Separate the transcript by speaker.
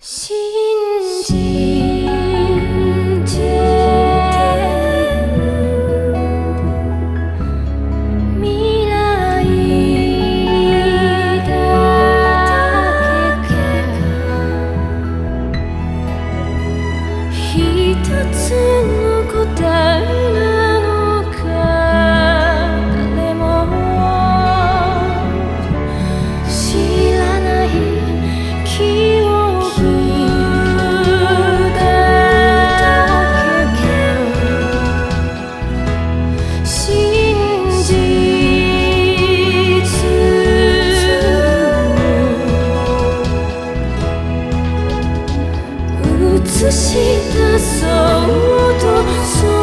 Speaker 1: 信じて未来だけが一つのしたそう